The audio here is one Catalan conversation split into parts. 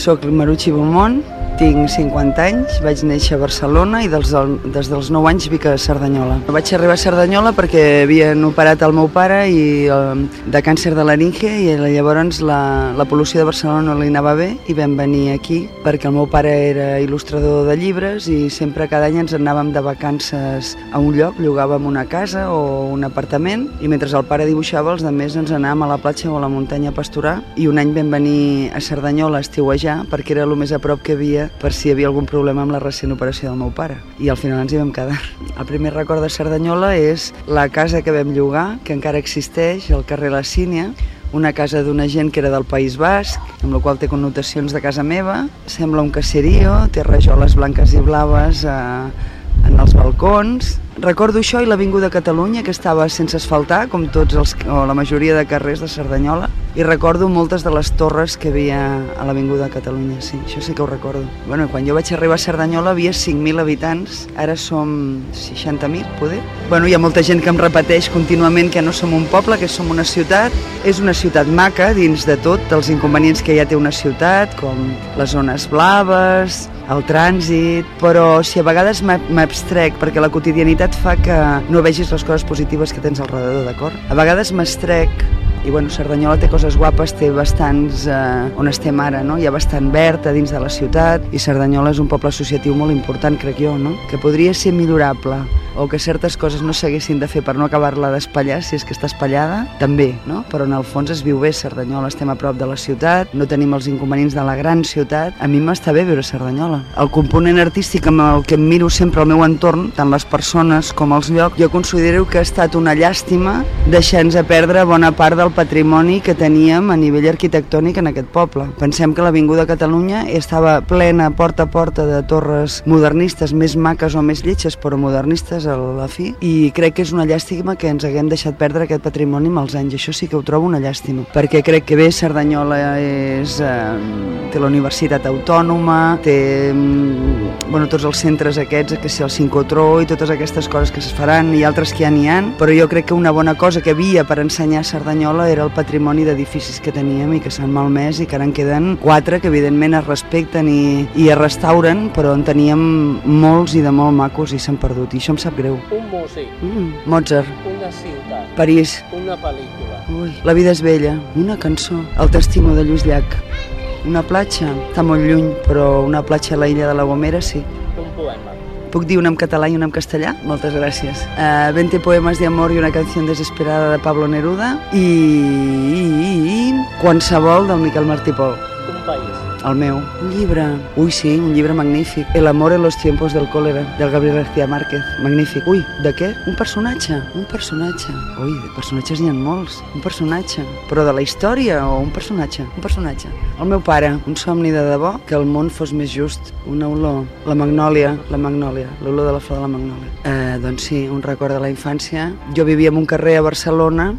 sóc Marucci Beaumont, tinc 50 anys, vaig néixer a Barcelona i dels, del, des dels 9 anys vic a Cerdanyola. Vaig arribar a Cerdanyola perquè havien operat el meu pare i, eh, de càncer de laringe i llavors la, la pol·lució de Barcelona no li anava bé i vam venir aquí perquè el meu pare era il·lustrador de llibres i sempre cada any ens anàvem de vacances a un lloc, llogàvem una casa o un apartament i mentre el pare dibuixava els altres ens anàvem a la platja o a la muntanya a pasturar i un any vam venir a Cerdanyola a estiuejar perquè era el més a prop que havia per si hi havia algun problema amb la recent operació del meu pare. I al final ens hi vam quedar. El primer record de Cerdanyola és la casa que vam llogar, que encara existeix, al carrer La Sínia, una casa d'una gent que era del País Basc, amb la qual té connotacions de casa meva. Sembla un caserío, té rajoles blanques i blaves eh, en els balcons. Recordo això i l'Avinguda Catalunya, que estava sense asfaltar, com tots els, o la majoria de carrers de Cerdanyola, i recordo moltes de les torres que havia a l'Avinguda Catalunya, sí, això sí que ho recordo. Bueno, quan jo vaig arribar a Cerdanyola havia 5.000 habitants, ara som 60.000, poder? Bueno, hi ha molta gent que em repeteix contínuament que no som un poble, que som una ciutat. És una ciutat maca dins de tot, dels inconvenients que ja té una ciutat, com les zones blaves, el trànsit, però si a vegades m'abstrec perquè la quotidianitat fa que no vegis les coses positives que tens al redador, d'acord? A vegades m'estrec i bueno, Cerdanyola té coses guapes, té bastants eh, on estem ara, no? Hi ha bastant verd a dins de la ciutat i Cerdanyola és un poble associatiu molt important, crec jo, no? Que podria ser millorable o que certes coses no s'haguessin de fer per no acabar-la d'espatllar, si és que està espatllada, també, no? Però en el fons es viu bé Cerdanyola, estem a prop de la ciutat, no tenim els inconvenients de la gran ciutat. A mi m'està bé viure a Cerdanyola. El component artístic amb el que em miro sempre al meu entorn, tant les persones com els llocs, jo considero que ha estat una llàstima deixar-nos a perdre bona part del patrimoni que teníem a nivell arquitectònic en aquest poble. Pensem que l'Avinguda Catalunya estava plena porta a porta de torres modernistes, més maques o més lletges, però modernistes a la fi, i crec que és una llàstima que ens haguem deixat perdre aquest patrimoni amb els anys. Això sí que ho trobo una llàstima, perquè crec que bé, Cerdanyola és, eh, té la Universitat Autònoma, té mm, bueno, tots els centres aquests, que si el Cincotró i totes aquestes coses que es faran i altres que ja n'hi ha, però jo crec que una bona cosa que havia per ensenyar a Cerdanyola era el patrimoni d'edificis que teníem i que s'han malmès i que ara en queden quatre que evidentment es respecten i, i es restauren, però en teníem molts i de molt macos i s'han perdut i això em sap greu. Un músic, Mm, Mozart, una ciutat, París, una pel·lícula, Ui, La vida és vella, una cançó, El testimo de Lluís Llach, una platja, està molt lluny, però una platja a la illa de la Gomera sí. un poema. Puc dir una en català i una en castellà? Moltes gràcies. Uh, 20 poemes de amor i una canció desesperada de Pablo Neruda i, i, i, i qualsevol del Miquel Martí Pol. El meu. Llibre. Ui, sí, un llibre magnífic. El amor en los tiempos del cólera, del Gabriel García Márquez. Magnífic. Ui, de què? Un personatge. Un personatge. Ui, de personatges n'hi ha molts. Un personatge. Però de la història o un personatge? Un personatge. El meu pare, un somni de debò, que el món fos més just. Una olor. La magnòlia. La magnòlia. L'olor de la flor de la magnòlia. Eh, doncs sí, un record de la infància. Jo vivia en un carrer a Barcelona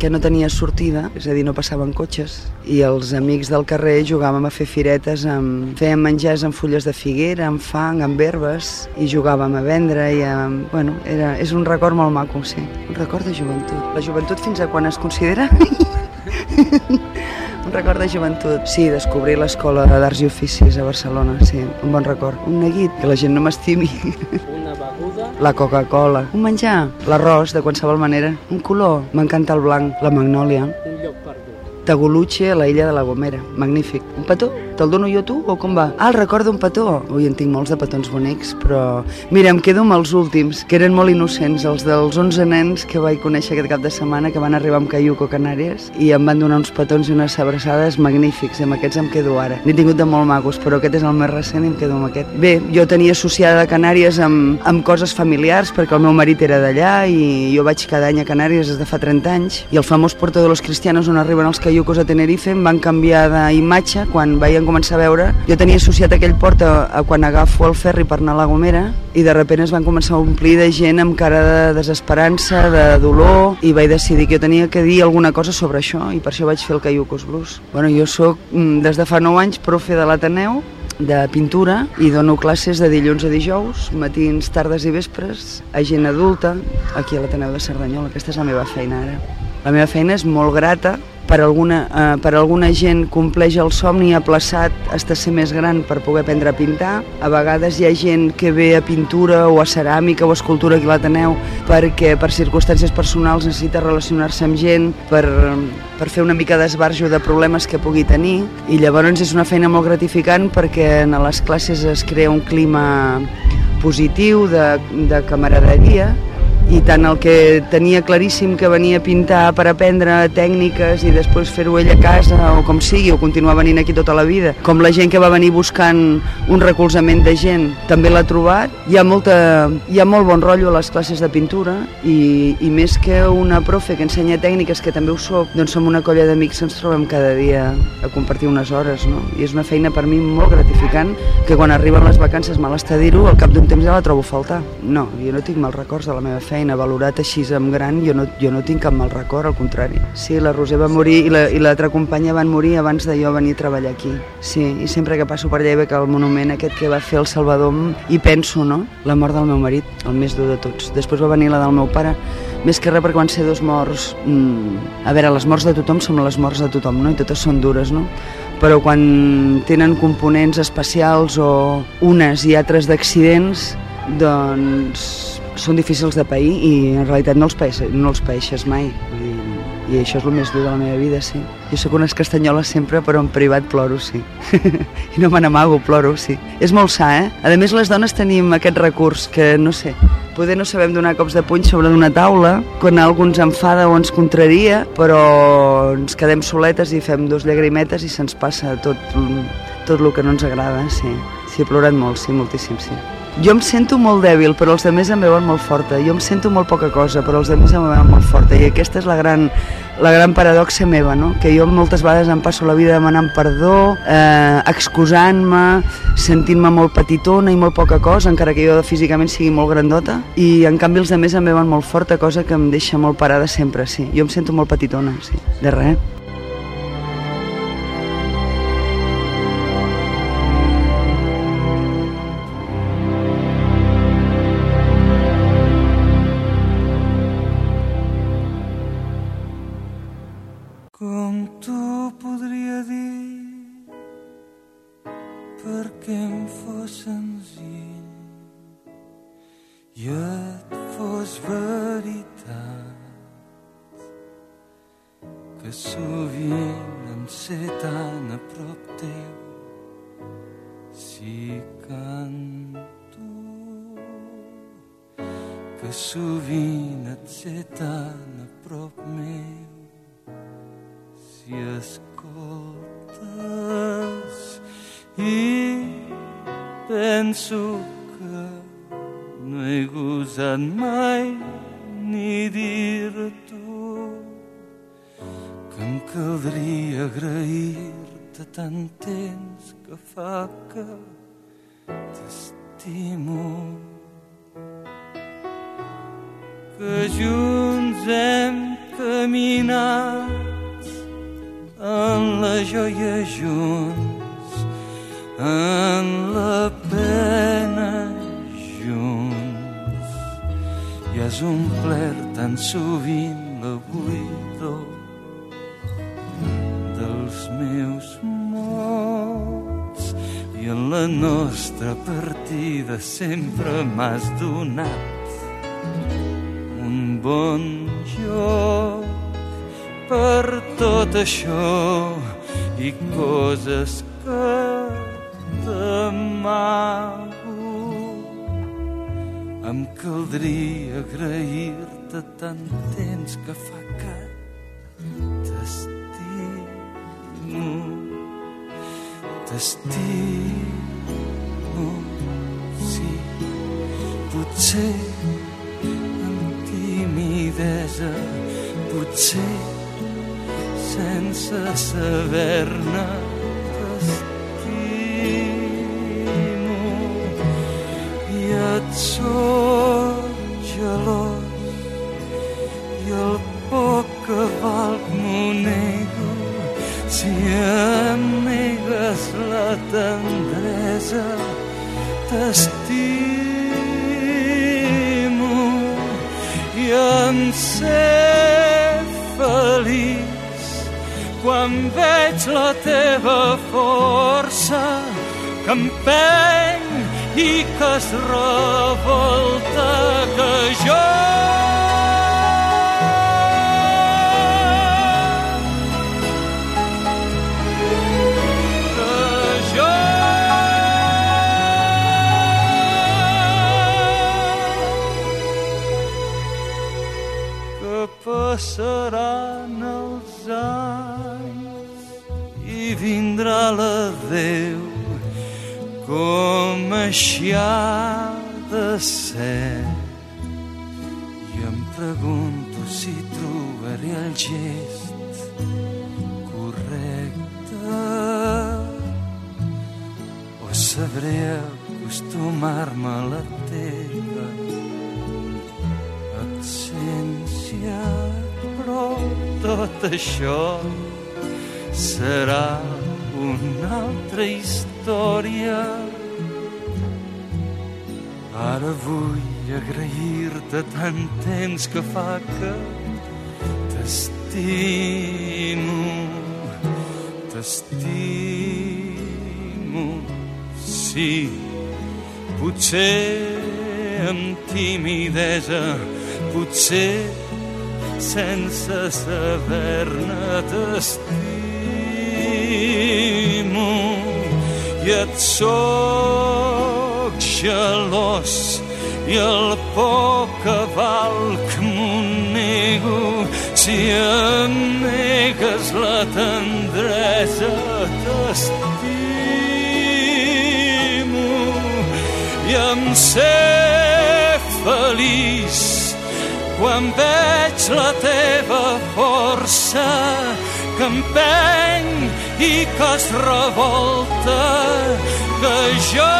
que no tenia sortida, és a dir, no passaven cotxes, i els amics del carrer jugàvem a fer firetes, amb... fèiem menjars amb fulles de figuera, amb fang, amb herbes, i jugàvem a vendre, i a... bueno, era... és un record molt maco, sí, un record de joventut. La joventut fins a quan es considera? un record de joventut. Sí, descobrir l'escola d'arts i oficis a Barcelona, sí, un bon record. Un neguit, que la gent no m'estimi. una beguda, La Coca-Cola. Un menjar. L'arròs, de qualsevol manera. Un color. M'encanta el blanc. La magnòlia. un lloc perdut. Taguluche a la illa de la Gomera. Magnífic. Un petó? Te'l dono jo tu o com va? Ah, el record d'un petó. Ui, en tinc molts de petons bonics, però... Mira, em quedo amb els últims, que eren molt innocents, els dels 11 nens que vaig conèixer aquest cap de setmana, que van arribar amb Caiuco Canàries, i em van donar uns petons i unes abraçades magnífics, i amb aquests em quedo ara. N'he tingut de molt macos, però aquest és el més recent i em quedo amb aquest. Bé, jo tenia associada a Canàries amb, amb coses familiars, perquè el meu marit era d'allà i jo vaig cada any a Canàries des de fa 30 anys, i el famós Puerto de los Cristianos on arriben els caiucos a Tenerife em van canviar d'imatge quan vaig començar a veure. Jo tenia associat aquell port a, a quan agafo el ferri per anar a la Gomera i de repente es van començar a omplir de gent amb cara de desesperança, de dolor i vaig decidir que jo tenia que dir alguna cosa sobre això i per això vaig fer el Caiucos Blues. Bueno, jo sóc mm, des de fa 9 anys profe de l'Ateneu de pintura i dono classes de dilluns a dijous, matins, tardes i vespres, a gent adulta, aquí a l'Ateneu de Cerdanyola. Aquesta és la meva feina ara. La meva feina és molt grata. Per alguna, eh, per alguna gent compleix el somni ha plaçat hasta ser més gran per poder aprendre a pintar. A vegades hi ha gent que ve a pintura o a ceràmica o a escultura aquí a l'Ateneu perquè per circumstàncies personals necessita relacionar-se amb gent per, per fer una mica d'esbarjo de problemes que pugui tenir. I llavors és una feina molt gratificant perquè en les classes es crea un clima positiu de, de camaraderia i tant el que tenia claríssim que venia a pintar per aprendre tècniques i després fer-ho ell a casa o com sigui, o continuar venint aquí tota la vida, com la gent que va venir buscant un recolzament de gent també l'ha trobat. Hi ha, molta, hi ha molt bon rotllo a les classes de pintura i, i més que una profe que ensenya tècniques, que també ho soc, doncs som una colla d'amics que ens trobem cada dia a compartir unes hores, no? I és una feina per mi molt gratificant que quan arriben les vacances, mal està dir-ho, al cap d'un temps ja la trobo a faltar. No, jo no tinc mal records de la meva feina, valorat així amb gran, jo no, jo no tinc cap mal record, al contrari. Sí, la Roser va morir i l'altra la, companya van morir abans de jo venir a treballar aquí. Sí, i sempre que passo per allà veig el monument aquest que va fer el Salvador i penso, no?, la mort del meu marit, el més dur de tots. Després va venir la del meu pare, més que res perquè van ser dos morts... Mm, a veure, les morts de tothom són les morts de tothom, no?, i totes són dures, no? però quan tenen components especials o unes i altres d'accidents, doncs són difícils de pair i en realitat no els, paeixes, no els paeixes mai. Dir, I això és el més dur de la meva vida, sí. Jo sóc una castanyola sempre, però en privat ploro, sí. I no me n'amago, ploro, sí. És molt sa, eh? A més, les dones tenim aquest recurs que, no sé, poder no sabem donar cops de puny sobre d'una taula quan algú ens enfada o ens contraria, però ens quedem soletes i fem dos llagrimetes i se'ns passa tot, tot el que no ens agrada, sí. Sí, he plorat molt, sí, moltíssim, sí. Jo em sento molt dèbil, però els altres em veuen molt forta. Jo em sento molt poca cosa, però els altres em veuen molt forta. I aquesta és la gran, la gran paradoxa meva, no? que jo moltes vegades em passo la vida demanant perdó, eh, excusant-me, sentint-me molt petitona i molt poca cosa, encara que jo físicament sigui molt grandota. I en canvi els altres em veuen molt forta, cosa que em deixa molt parada sempre, sí. Jo em sento molt petitona, sí. De res. Sé tan a prop teu si canto que sovint et sé tan a prop meu si escoltes i penso que no he gosat mai ni dir-t'ho caldria agrair-te tant temps que fa que t'estimo que junts hem caminat en la joia junts, en la pena junts. I has omplert tan sovint la buidor meus mots. I en la nostra partida sempre m'has donat un bon joc. Per tot això i coses que t'amago em caldria agrair-te tant temps que fa cas t'estimo, sí, potser amb timidesa, potser sense saber-ne t'estimo i et sóc negues la tendresa t'estimo i em sé feliç. Quan veig la teva força que empeny i que es revolta que jo gest correcte. O sabré acostumar-me a la teva absència però tot això serà una altra història. Ara vull agrair-te tant temps que fa que t'estimo t'estimo sí. Potser amb timidesa potser sense saber-ne t'estimo i et soc gelós i el poc que valc m'ho nego si em negues la tendresa t'estimo i em sé feliç. Quan veig la teva força que empeny i que es revolta que jo